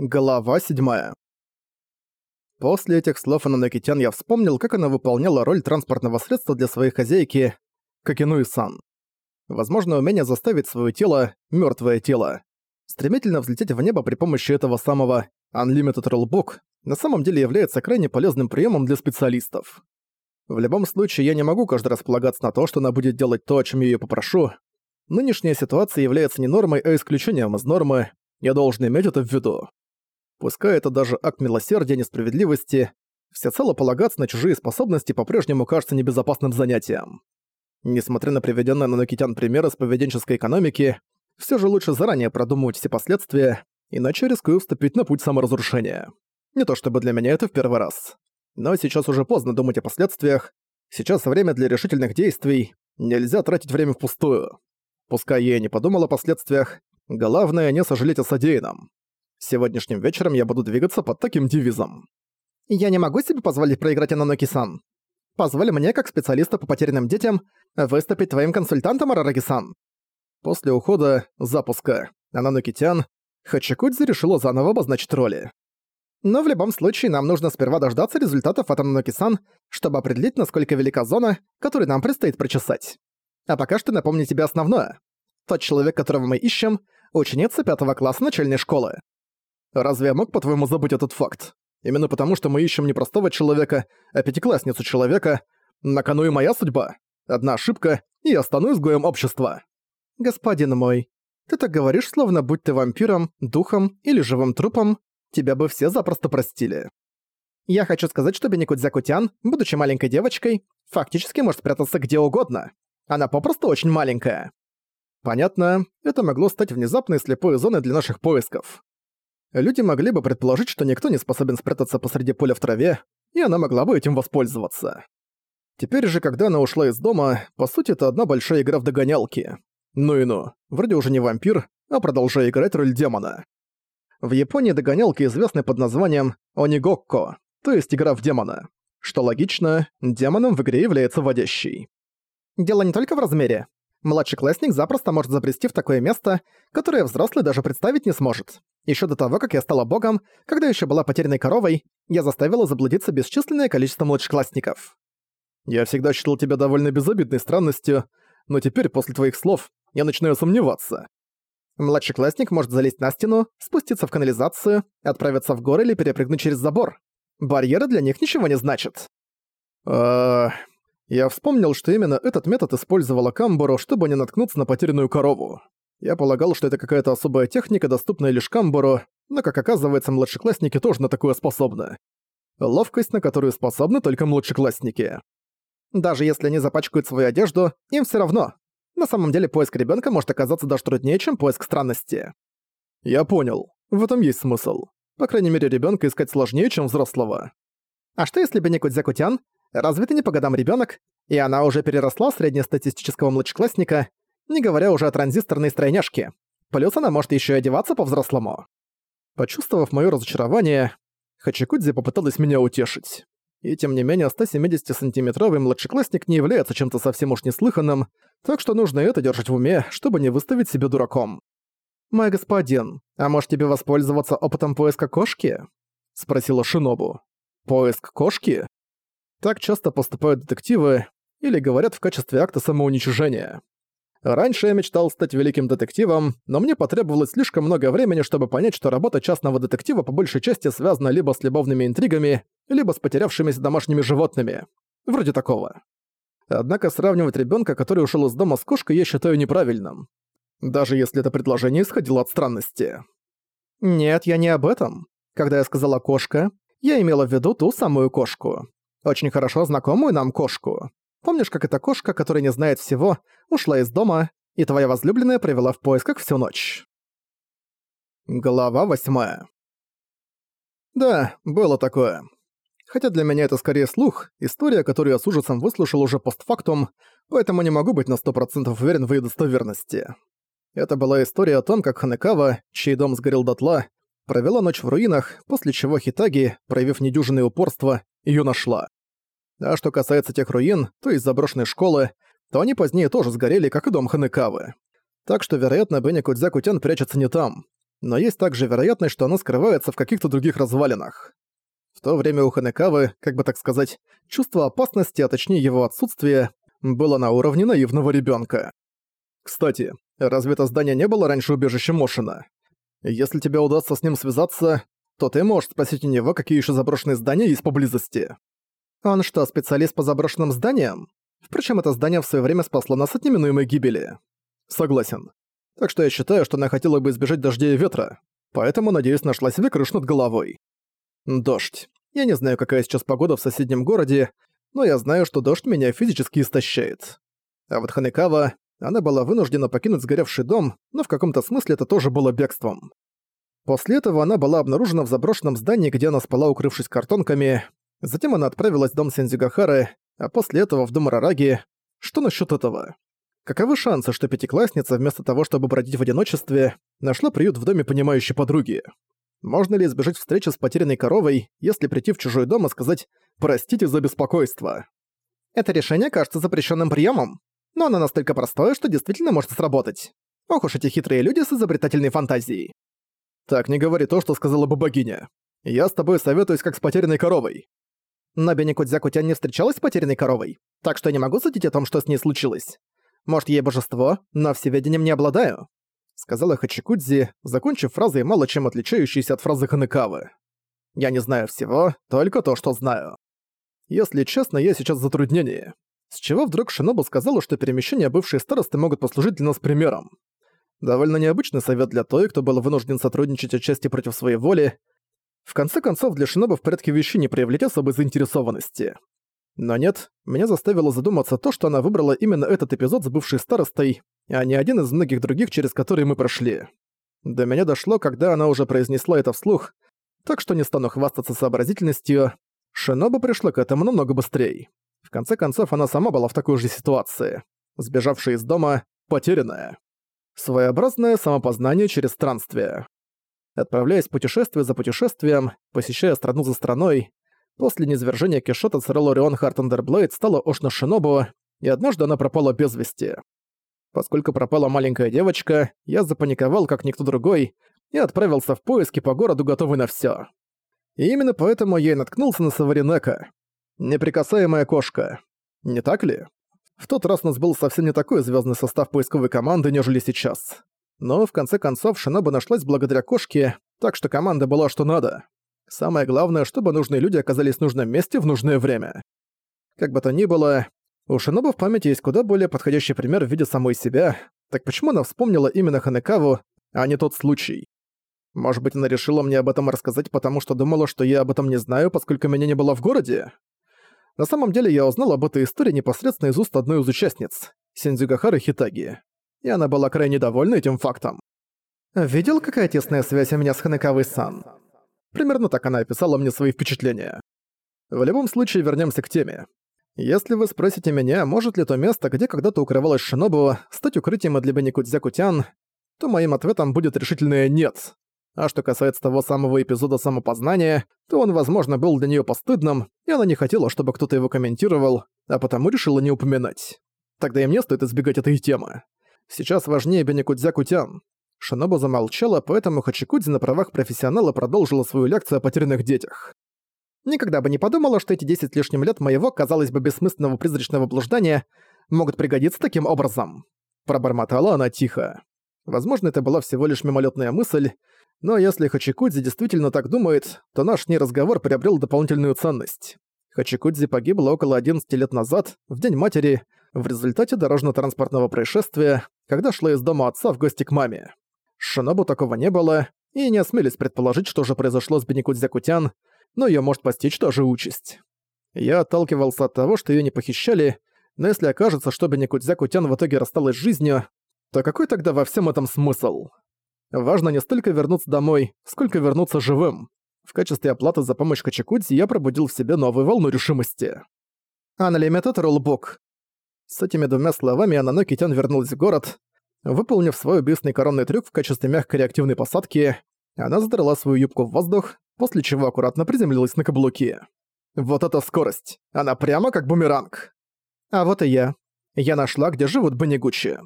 Глава 7. После этих слов Ананокитян я вспомнил, как она выполняла роль транспортного средства для своей хозяйки, Какинуи-сан. Возможно, умение заставить свое тело, мертвое тело, стремительно взлететь в небо при помощи этого самого Unlimited Rollbook на самом деле является крайне полезным приемом для специалистов. В любом случае, я не могу каждый раз полагаться на то, что она будет делать то, о чем я её попрошу. Нынешняя ситуация является не нормой, а исключением из нормы, я должен иметь это в виду. Пускай это даже акт милосердия и несправедливости, всецело полагаться на чужие способности по-прежнему кажется небезопасным занятием. Несмотря на приведенные на Нокитян примеры с поведенческой экономики, все же лучше заранее продумывать все последствия, иначе рискую вступить на путь саморазрушения. Не то чтобы для меня это в первый раз. Но сейчас уже поздно думать о последствиях. Сейчас время для решительных действий. Нельзя тратить время впустую. Пускай я не подумал о последствиях, главное не сожалеть о содеянном. Сегодняшним вечером я буду двигаться под таким девизом. Я не могу себе позволить проиграть Ананоки-сан. Позволь мне, как специалиста по потерянным детям, выступить твоим консультантом, Арараги-сан. После ухода, запуска, Ананоки-тян, Хачикудзи решила заново обозначить роли. Но в любом случае нам нужно сперва дождаться результатов от Ананоки-сан, чтобы определить, насколько велика зона, которую нам предстоит прочесать. А пока что напомню тебе основное. Тот человек, которого мы ищем, ученица пятого класса начальной школы. Разве я мог, по-твоему, забыть этот факт? Именно потому, что мы ищем не простого человека, а пятиклассницу человека. На кону и моя судьба. Одна ошибка, и я стану изгоем общества. Господин мой, ты так говоришь, словно будь ты вампиром, духом или живым трупом, тебя бы все запросто простили. Я хочу сказать, что Беникудзякутян, будучи маленькой девочкой, фактически может спрятаться где угодно. Она попросту очень маленькая. Понятно, это могло стать внезапной слепой зоной для наших поисков. Люди могли бы предположить, что никто не способен спрятаться посреди поля в траве, и она могла бы этим воспользоваться. Теперь же, когда она ушла из дома, по сути, это одна большая игра в догонялки. Ну и ну, вроде уже не вампир, а продолжая играть роль демона. В Японии догонялки известны под названием «онигокко», то есть игра в демона. Что логично, демоном в игре является водящий. Дело не только в размере. Младший классник запросто может забрести в такое место, которое взрослый даже представить не сможет. Еще до того, как я стала богом, когда еще была потерянной коровой, я заставила заблудиться бесчисленное количество младшеклассников. Я всегда считал тебя довольно безобидной странностью, но теперь, после твоих слов, я начинаю сомневаться. Младшеклассник может залезть на стену, спуститься в канализацию, отправиться в горы или перепрыгнуть через забор. Барьеры для них ничего не значат. А, я вспомнил, что именно этот метод использовала Камбору, чтобы не наткнуться на потерянную корову. Я полагал, что это какая-то особая техника, доступная лишь Камбору, но, как оказывается, младшеклассники тоже на такое способны. Ловкость, на которую способны только младшеклассники. Даже если они запачкают свою одежду, им все равно. На самом деле поиск ребенка может оказаться даже труднее, чем поиск странности. Я понял. В этом есть смысл. По крайней мере, ребенка искать сложнее, чем взрослого. А что если Бенеку Дзякутян, разве не по годам ребенок, и она уже переросла среднестатистического младшеклассника, не говоря уже о транзисторной стройняшке. Плюс она может еще и одеваться по-взрослому. Почувствовав мое разочарование, Хачикудзи попыталась меня утешить. И тем не менее, 170-сантиметровый младшеклассник не является чем-то совсем уж неслыханным, так что нужно это держать в уме, чтобы не выставить себя дураком. «Мой господин, а может тебе воспользоваться опытом поиска кошки?» — спросила Шинобу. «Поиск кошки?» Так часто поступают детективы или говорят в качестве акта самоуничижения. Раньше я мечтал стать великим детективом, но мне потребовалось слишком много времени, чтобы понять, что работа частного детектива по большей части связана либо с любовными интригами, либо с потерявшимися домашними животными. Вроде такого. Однако сравнивать ребенка, который ушел из дома с кошкой, я считаю неправильным. Даже если это предложение исходило от странности. Нет, я не об этом. Когда я сказала «кошка», я имела в виду ту самую кошку. Очень хорошо знакомую нам кошку. Помнишь, как эта кошка, которая не знает всего, ушла из дома, и твоя возлюбленная провела в поисках всю ночь? Глава восьмая. Да, было такое. Хотя для меня это скорее слух, история, которую я с ужасом выслушал уже постфактум, поэтому не могу быть на сто процентов уверен в ее достоверности. Это была история о том, как Ханекава, чей дом сгорел дотла, провела ночь в руинах, после чего Хитаги, проявив недюжинное упорство, ее нашла. А что касается тех руин, то есть заброшенной школы, то они позднее тоже сгорели, как и дом Ханекавы. Так что, вероятно, Бенни Кудзяку-тян прячется не там. но есть также вероятность, что она скрывается в каких-то других развалинах. В то время у Ханекавы, как бы так сказать, чувство опасности, а точнее его отсутствие, было на уровне наивного ребенка. Кстати, разве это здание не было раньше убежищем Мошина? Если тебе удастся с ним связаться, то ты можешь спросить у него, какие еще заброшенные здания есть поблизости. Он что, специалист по заброшенным зданиям? Впрочем, это здание в свое время спасло нас от неминуемой гибели. Согласен. Так что я считаю, что она хотела бы избежать дождя и ветра, поэтому, надеюсь, нашла себе крышу над головой. Дождь. Я не знаю, какая сейчас погода в соседнем городе, но я знаю, что дождь меня физически истощает. А вот Ханекава, она была вынуждена покинуть сгоревший дом, но в каком-то смысле это тоже было бегством. После этого она была обнаружена в заброшенном здании, где она спала, укрывшись картонками. Затем она отправилась в дом Сензюгахары, а после этого в дом Рараги. Что насчет этого? Каковы шансы, что пятиклассница, вместо того, чтобы бродить в одиночестве, нашла приют в доме понимающей подруги? Можно ли избежать встречи с потерянной коровой, если прийти в чужой дом и сказать «простите за беспокойство»? Это решение кажется запрещенным приемом, но оно настолько простое, что действительно может сработать. Ох уж эти хитрые люди с изобретательной фантазией. «Так, не говори то, что сказала бы богиня. Я с тобой советуюсь как с потерянной коровой». Но Беникудзяку-тян не встречалась с потерянной коровой, так что я не могу судить о том, что с ней случилось. Может, ей божество, но всеведением не обладаю», — сказала Хачикудзи, закончив фразой, мало чем отличающейся от фразы Ханекавы. «Я не знаю всего, только то, что знаю». Если честно, я сейчас в затруднении. С чего вдруг Шинобу сказала, что перемещения бывшей старосты могут послужить для нас примером? Довольно необычный совет для той, кто был вынужден сотрудничать отчасти против своей воли. В конце концов, для Шиноба в порядке вещей не проявлять особой заинтересованности. Но нет, меня заставило задуматься то, что она выбрала именно этот эпизод с бывшей старостой, а не один из многих других, через которые мы прошли. До меня дошло, когда она уже произнесла это вслух, так что не стану хвастаться сообразительностью. Шиноба пришла к этому намного быстрее. В конце концов, она сама была в такой же ситуации. Сбежавшая из дома, потерянная. Своеобразное самопознание через странствие. Отправляясь путешествие за путешествием, посещая страну за страной, после низвержения Киссшот Ацерола Орион Хартандерблейд стала Ошино Шинобу, и однажды она пропала без вести. Поскольку пропала маленькая девочка, я запаниковал, как никто другой, и отправился в поиски по городу, готовый на всё. И именно поэтому я и наткнулся на Саваринеко. Неприкасаемая кошка. Не так ли? В тот раз у нас был совсем не такой звездный состав поисковой команды, нежели сейчас. Но в конце концов Шиноба нашлась благодаря кошке, так что команда была что надо. Самое главное, чтобы нужные люди оказались в нужном месте в нужное время. Как бы то ни было, у Шиноба в памяти есть куда более подходящий пример в виде самой себя, так почему она вспомнила именно Ханекаву, а не тот случай? Может быть, она решила мне об этом рассказать, потому что думала, что я об этом не знаю, поскольку меня не было в городе? На самом деле я узнал об этой истории непосредственно из уст одной из участниц, Синдзюгахары Хитаги. И она была крайне довольна этим фактом. «Видел, какая тесная связь у меня с Ханекавой-сан?» Примерно так она описала мне свои впечатления. В любом случае, вернемся к теме. Если вы спросите меня, может ли то место, где когда-то укрывалась Шинобу, стать укрытием для Беникудзяку-тян, то моим ответом будет решительное «нет». А что касается того самого эпизода самопознания, то он, возможно, был для неё постыдным, и она не хотела, чтобы кто-то его комментировал, а потому решила не упоминать. Тогда и мне стоит избегать этой темы. Сейчас важнее Беникудзя-Кутян. Шинобу замолчала, поэтому Хачикудзи на правах профессионала продолжила свою лекцию о потерянных детях. Никогда бы не подумала, что эти 10 лишним лет моего, казалось бы, бессмысленного призрачного блуждания могут пригодиться таким образом. Пробормотала она тихо. Возможно, это была всего лишь мимолетная мысль, но если Хачикудзи действительно так думает, то наш ней разговор приобрел дополнительную ценность. Хачикудзи погибла около 11 лет назад, в День Матери, в результате дорожно-транспортного происшествия, когда шла из дома отца в гости к маме. Шинобу такого не было, и не осмелись предположить, что же произошло с Беникудзякутян, но её может постичь та же участь. Я отталкивался от того, что её не похищали, но если окажется, что Беникудзякутян в итоге рассталась с жизнью, то какой тогда во всем этом смысл? Важно не столько вернуться домой, сколько вернуться живым. В качестве оплаты за помощь Хачикудзи я пробудил в себе новую волну решимости. Unlimited Rulebook. С этими двумя словами Ананоки Тян вернулась в город. Выполнив свой убийственный коронный трюк в качестве мягкой реактивной посадки, она задрала свою юбку в воздух, после чего аккуратно приземлилась на каблуки. Вот эта скорость! Она прямо как бумеранг! А вот и я. Я нашла, где живут Банигучи.